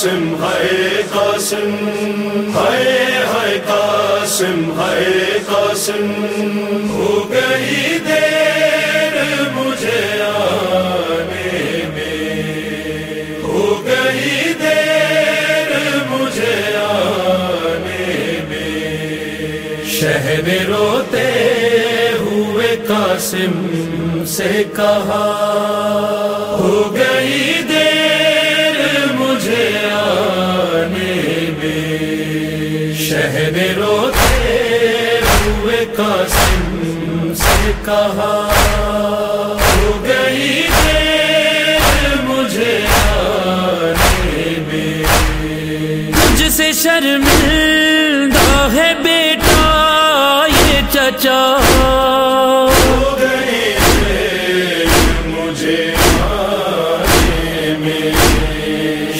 قاسم ہے قاسم ہے ہے قاسم ہے قاسم، ہو گئی دیر مجھے آنے میں، ہو گئی دیر مجھے آنے میں۔ شہر روتے ہوئے قاسم سے کہا، ہو گئی قاسم سے کہا، ہو گئی مجھے آنے میں۔ تجھ سے شرمندہ ہے بیٹا، یہ چچا۔ ہو گئی مجھے آنے میں۔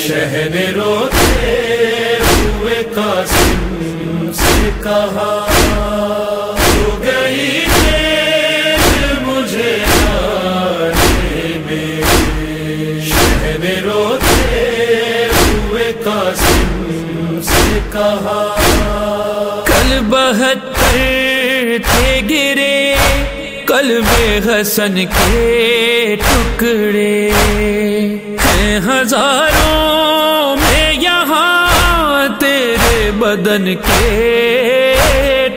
شہر روتے ہوئے قاسم سے کہا شہر روتے ہوئے قاسم سے کہا۔ کل بہتر تھے گرے، کل حسن کے ٹکڑے۔ ہیں ہزاروں میں یہاں تیرے بدن کے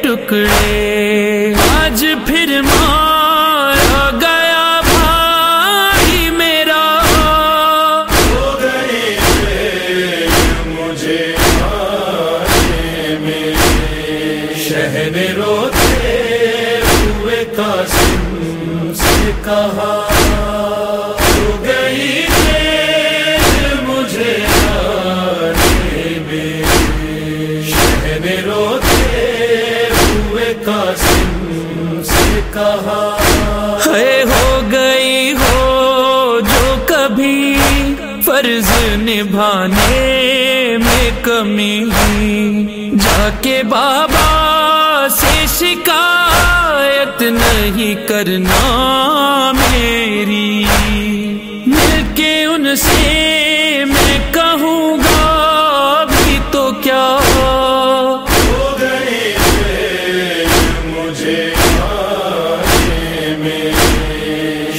ٹکڑے۔ آج پھر مارا فرض نبھانے میں کمی جا کے بابا سے شکایت نہیں کرنا میری۔ مل کے ان سے میں کہوں گا بھی تو کیا ہو گئی مجھے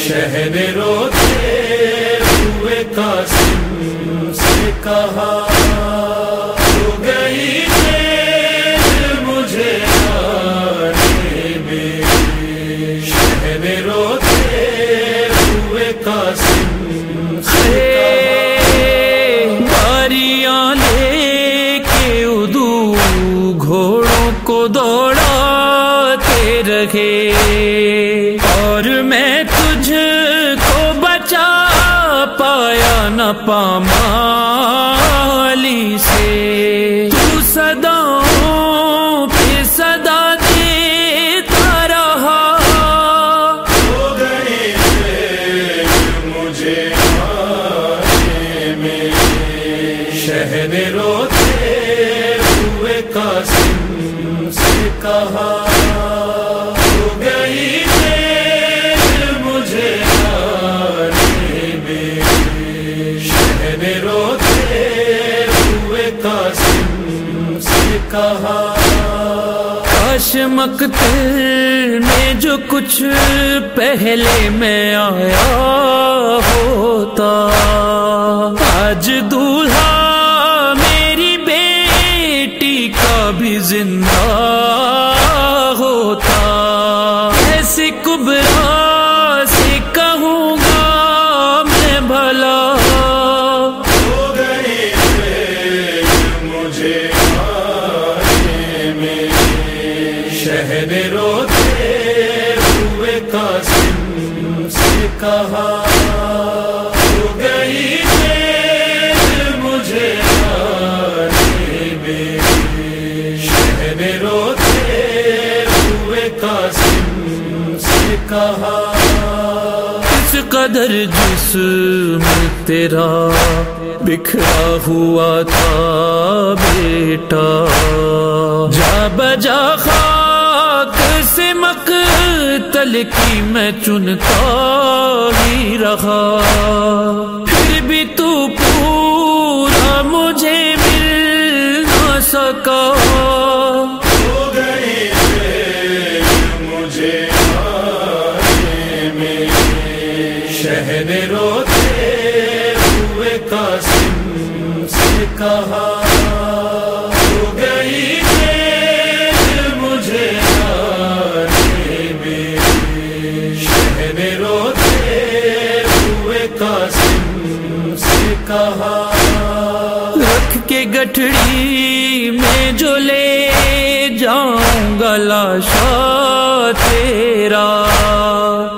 شہر روتے ہوئے قاسم سے کہا نہ پامالی سے۔ تو صداؤں پہ صدا دیتا رہا۔ ہو مجھے میں۔ شہر روتے ہوئے قاسم سے کہا۔ روتے ہوئے قاسم سے کہا۔ کاش مقتل میں جو کچھ پہلے میں آیا ہوتا۔ آج دولہا میری بیٹی کا بھی زندہ قدر جسم تیرا بکھرا ہوا تھا بیٹا۔ جا بجا خاک سے مقتل کی میں چنتا ہی رہا۔ پھر بھی تو پورا مجھے مل نہ سکا۔ قاسم کہا ہو گئی مجھے میں؟ روتے ہوئے قاسم سے کہا رکھ کے گٹھڑی میں جو لے جاؤں گا لاشا تیرا۔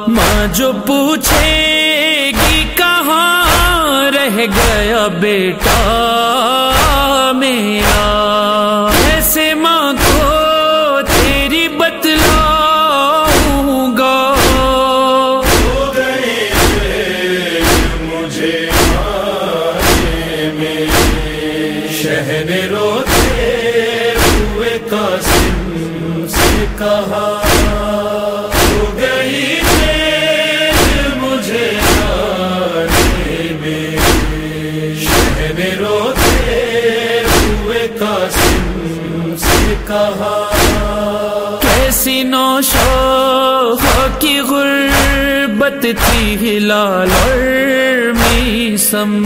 ماں جو پوچھے گی کہاں رہ گیا بیٹا؟ شہد روتے ہوئے قاسم سے کہا، ہو گئی مجھے آنے میں۔ شہد روتے ہوئے قاسم سے کہا، کیسی نوشو کی غربت تھی ہلال اور میسم۔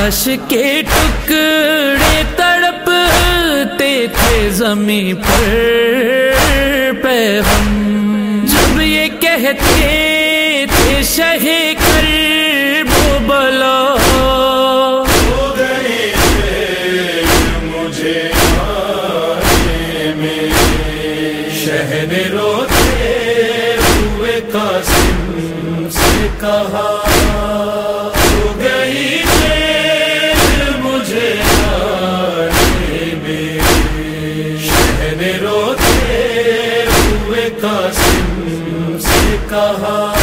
لاش کے ٹکڑے تڑپتے تھے زمیں پر۔ پہ ہم۔ جب یہ کہتے تھے شہ کر بلا۔ مجھے آنے روتے ہوئے قاسم سے کہا۔ کہا